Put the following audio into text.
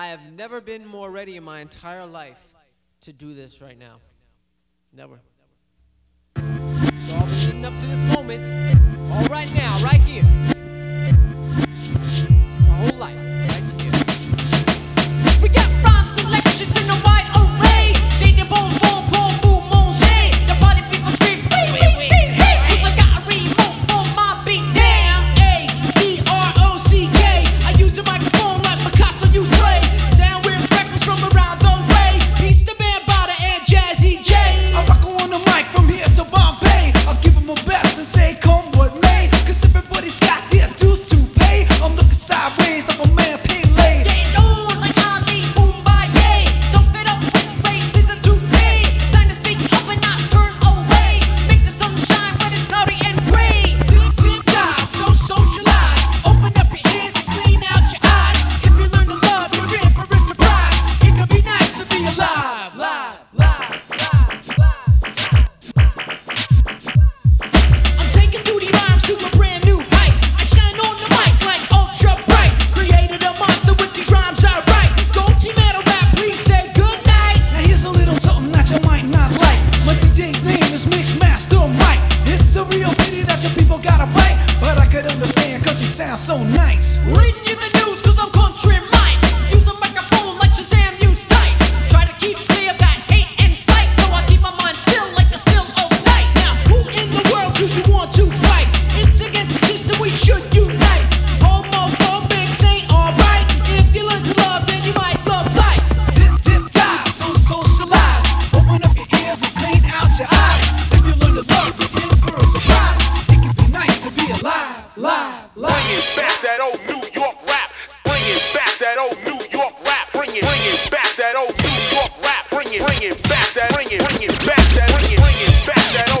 I have never been more ready in my entire life to do this right now. Never. So I've leading up to this moment. All right now, right? you might not like. My DJ's name is Mixmaster Mike. It's a real pity that your people gotta bite, but I could understand cause he sounds so nice. Reading Fuck rap, bring it, bring it back, that, bring it, bring it back, that, bring it, bring it back, that. Oh.